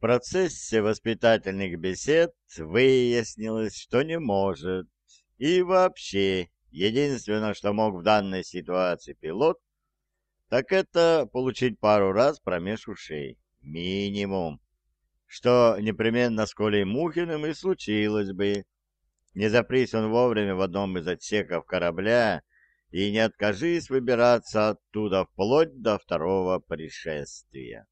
процессе воспитательных бесед выяснилось, что не может. И вообще, единственное, что мог в данной ситуации пилот, так это получить пару раз промеж ушей. Минимум. Что непременно с Колей Мухиным и случилось бы. Не запрись он вовремя в одном из отсеков корабля и не откажись выбираться оттуда вплоть до второго пришествия.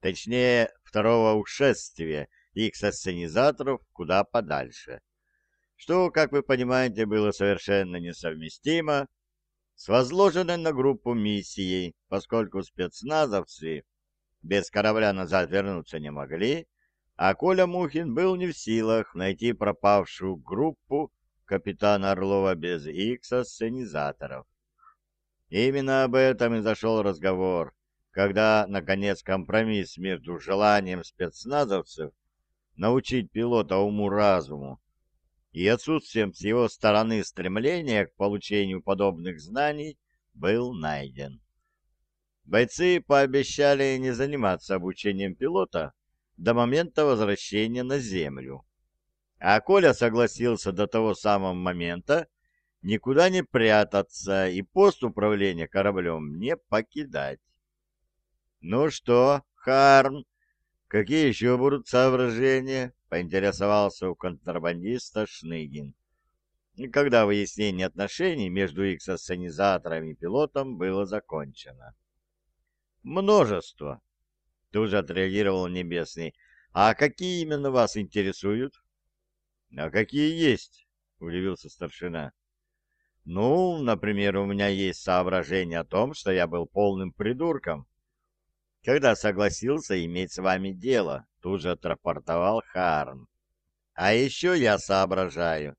Точнее, второго ушествия их-сценизаторов куда подальше. Что, как вы понимаете, было совершенно несовместимо с возложенной на группу миссией, поскольку спецназовцы без корабля назад вернуться не могли, а Коля Мухин был не в силах найти пропавшую группу капитана Орлова без икса-сценизаторов. Именно об этом и зашел разговор, когда, наконец, компромисс между желанием спецназовцев научить пилота уму-разуму и отсутствием с его стороны стремления к получению подобных знаний был найден. Бойцы пообещали не заниматься обучением пилота до момента возвращения на Землю. А Коля согласился до того самого момента никуда не прятаться и пост управления кораблем не покидать. «Ну что, Харм, какие еще будут соображения?» — поинтересовался у контрабандиста Шныгин. Когда выяснение отношений между их сценизатором и пилотом было закончено. «Множество», — тут же отреагировал Небесный. «А какие именно вас интересуют?» «А какие есть?» — удивился старшина. «Ну, например, у меня есть соображение о том, что я был полным придурком, когда согласился иметь с вами дело», — тут же отрапортовал Харн. «А еще я соображаю,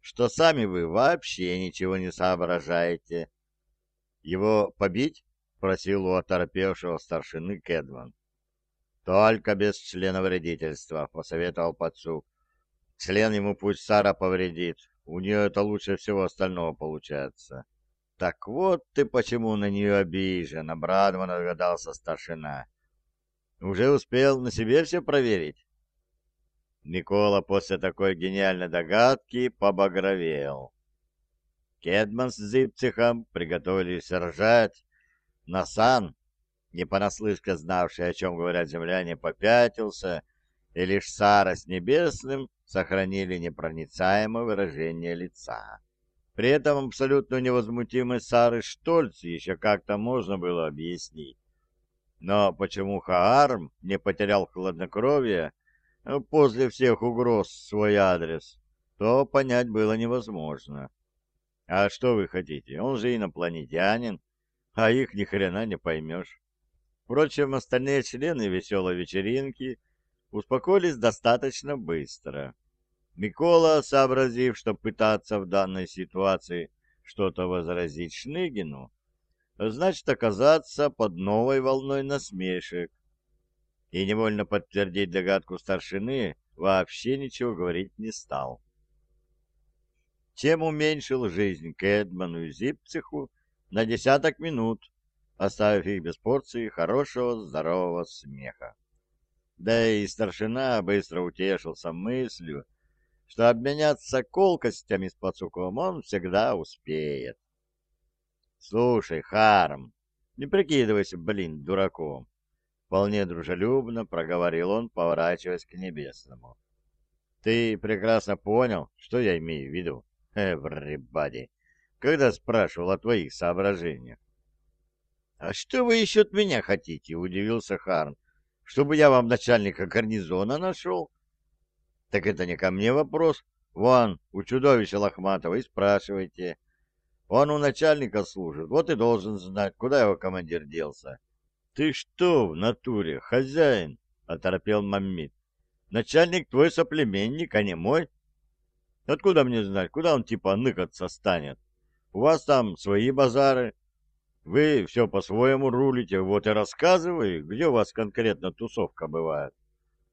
что сами вы вообще ничего не соображаете. Его побить?» — просил у оторопевшего старшины Кедман. «Только без члена вредительства», — посоветовал Пацук. «Член ему пусть Сара повредит, у нее это лучше всего остального получается». «Так вот ты почему на нее обижен», — обрадованно догадался старшина. «Уже успел на себе все проверить?» Никола после такой гениальной догадки побагровел. Кедман с Зипцихом приготовились ржать. Насан, не понаслышке знавший, о чем говорят земляне, попятился, и лишь Сара с Небесным сохранили непроницаемое выражение лица. При этом абсолютно невозмутимой Сары Штольц еще как-то можно было объяснить. Но почему Хаарм не потерял хладнокровие э, после всех угроз свой адрес, то понять было невозможно. А что вы хотите? Он же инопланетянин, а их ни хрена не поймешь. Впрочем, остальные члены веселой вечеринки успокоились достаточно быстро. Микола, сообразив, что пытаться в данной ситуации что-то возразить Шныгину, значит оказаться под новой волной насмешек. И невольно подтвердить догадку старшины, вообще ничего говорить не стал. Чем уменьшил жизнь Кэдману и Зипциху на десяток минут, оставив их без порции хорошего здорового смеха. Да и старшина быстро утешился мыслью, что обменяться колкостями с пацуком он всегда успеет. «Слушай, Харм, не прикидывайся, блин, дураком!» Вполне дружелюбно проговорил он, поворачиваясь к небесному. «Ты прекрасно понял, что я имею в виду, everybody, когда спрашивал о твоих соображениях?» «А что вы еще от меня хотите?» — удивился Харм. «Чтобы я вам начальника гарнизона нашел?» Так это не ко мне вопрос. Вон, у чудовища Лохматова и спрашивайте. Он у начальника служит, вот и должен знать, куда его командир делся. — Ты что в натуре, хозяин? — оторопел Маммит. — Начальник твой соплеменник, а не мой. Откуда мне знать, куда он типа ныкаться станет? У вас там свои базары. Вы все по-своему рулите, вот и рассказывай, где у вас конкретно тусовка бывает.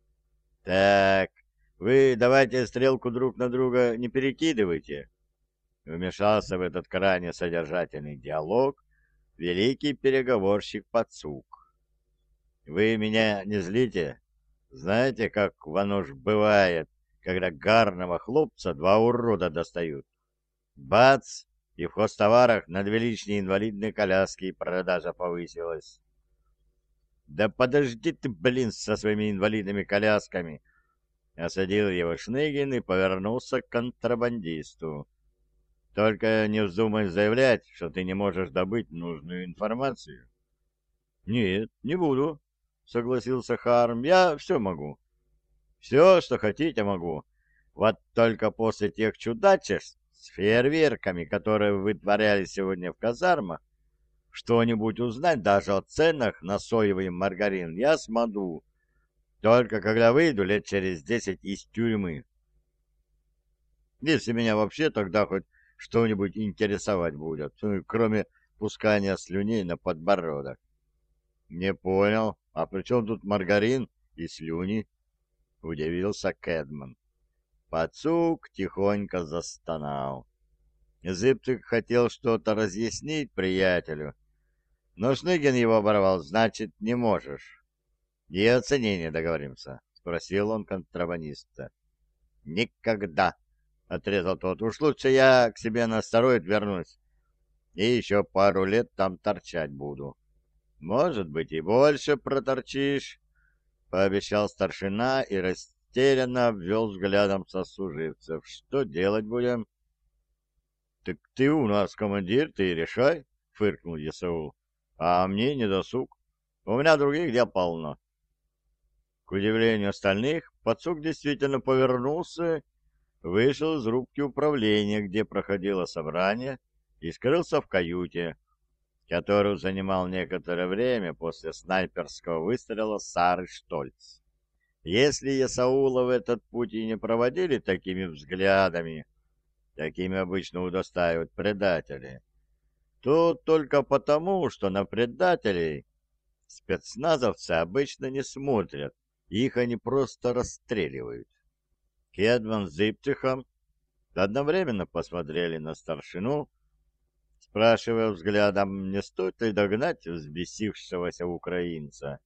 — Так, вы давайте стрелку друг на друга не перекидывайте. Вмешался в этот крайне содержательный диалог великий переговорщик Пацук. Вы меня не злите, Знаете, как оно ж бывает, когда гарного хлопца два урода достают? Бац! И в хостоварах на две лишние инвалидные коляски продажа повысилась. «Да подожди ты, блин, со своими инвалидными колясками!» Осадил его Шныгин и повернулся к контрабандисту. «Только не вздумай заявлять, что ты не можешь добыть нужную информацию». «Нет, не буду», — согласился Харм. «Я все могу. Все, что хотите, могу. Вот только после тех чудачеств с фейерверками, которые вытворяли сегодня в казармах, что-нибудь узнать даже о ценах на соевый маргарин я смогу, только когда выйду лет через десять из тюрьмы. Если меня вообще тогда хоть что-нибудь интересовать будет, ну, кроме пускания слюней на подбородок. Не понял, а при чем тут маргарин и слюни? Удивился Кэдман. Пацук тихонько застонал. Зыбцик хотел что-то разъяснить приятелю, но Шныгин его оборвал. «Значит, не можешь». «И оценение договоримся?» — спросил он контрабандиста. «Никогда!» — отрезал тот. «Уж лучше я к себе на астероид вернусь и еще пару лет там торчать буду». «Может быть, и больше проторчишь», — пообещал старшина и растерянно обвел взглядом сослуживцев. «Что делать будем?» «Так ты у нас командир, ты решай», — фыркнул Ясаул а мне не досуг. У меня других дел полно. К удивлению остальных, подсук действительно повернулся, вышел из рубки управления, где проходило собрание, и скрылся в каюте, которую занимал некоторое время после снайперского выстрела Сары Штольц. Если Ясаула в этот путь и не проводили такими взглядами, такими обычно удостаивают предатели, то только потому, что на предателей спецназовцы обычно не смотрят, их они просто расстреливают. Кедман с Зипчихом одновременно посмотрели на старшину, спрашивая взглядом, не стоит ли догнать взбесившегося украинца.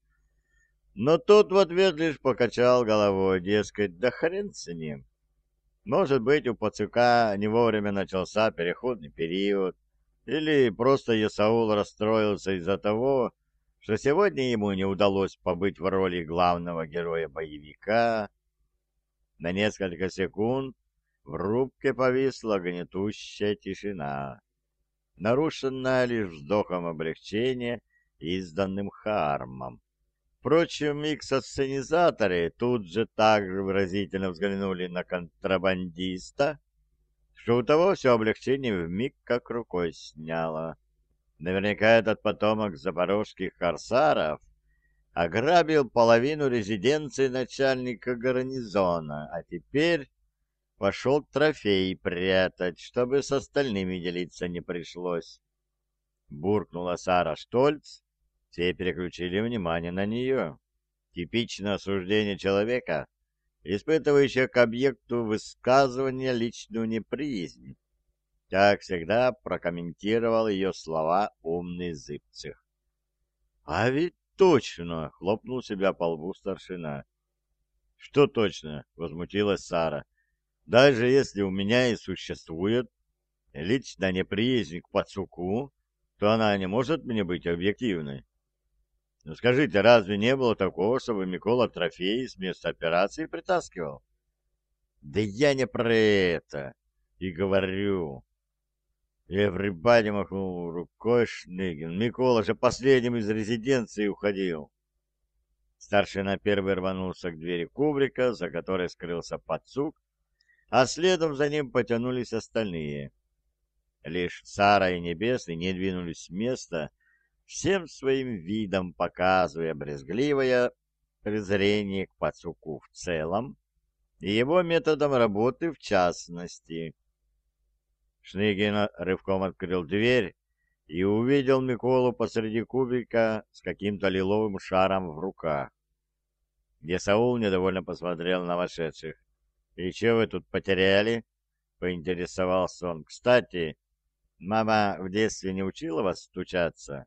Но тот в ответ лишь покачал головой, дескать, да хрен с ним. Может быть, у пацука не вовремя начался переходный период, или просто Исаул расстроился из-за того, что сегодня ему не удалось побыть в роли главного героя боевика. На несколько секунд в рубке повисла гнетущая тишина, нарушенная лишь вздохом облегчения, изданным Хармом. Впрочем, икс-сценизаторы тут же также выразительно взглянули на контрабандиста, что у того все облегчение вмиг как рукой сняло. Наверняка этот потомок запорожских корсаров ограбил половину резиденции начальника гарнизона, а теперь пошел трофей прятать, чтобы с остальными делиться не пришлось. Буркнула Сара Штольц, все переключили внимание на нее. Типичное осуждение человека, испытывающая к объекту высказывания личную неприязнь. Как всегда прокомментировал ее слова умный Зыбцев. — А ведь точно! — хлопнул себя по лбу старшина. — Что точно? — возмутилась Сара. — Даже если у меня и существует личная неприязнь к пацуку, то она не может мне быть объективной. Ну скажите, разве не было такого, чтобы Микола трофеи с места операции притаскивал? Да я не про это и говорю. Эврибади махнул рукой Шныгин. Микола же последним из резиденции уходил. Старшина первый рванулся к двери кубрика, за которой скрылся подсук, а следом за ним потянулись остальные. Лишь Сара и Небесный не двинулись с места, всем своим видом показывая брезгливое презрение к пацуку в целом и его методом работы в частности. Шныгин рывком открыл дверь и увидел Миколу посреди кубика с каким-то лиловым шаром в руках. Где недовольно посмотрел на вошедших. «И что вы тут потеряли?» — поинтересовался он. «Кстати, мама в детстве не учила вас стучаться?»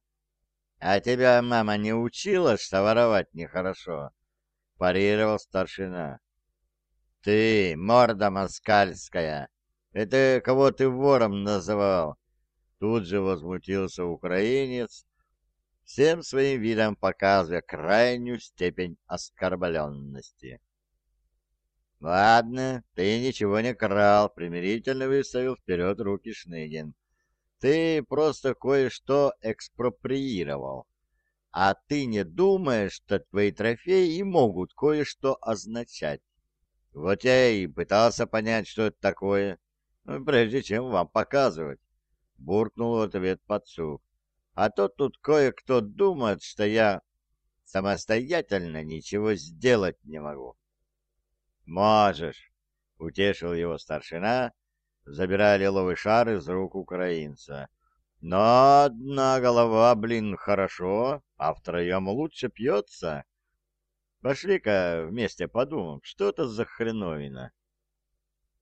А тебя мама не учила, что воровать нехорошо? — парировал старшина. «Ты, морда москальская, это кого ты вором называл?» Тут же возмутился украинец, всем своим видом показывая крайнюю степень оскорбленности. «Ладно, ты ничего не крал», — примирительно выставил вперед руки Шныгин. «Ты просто кое-что экспроприировал. А ты не думаешь, что твои трофеи могут кое-что означать? Вот я и пытался понять, что это такое, прежде чем вам показывать», — буркнул в ответ подсук. «А то тут кое-кто думает, что я самостоятельно ничего сделать не могу». «Можешь», — утешил его старшина, забирая лиловый шар из рук украинца. «Но одна голова, блин, хорошо, а втроем лучше пьется. Пошли-ка вместе подумаем, что это за хреновина».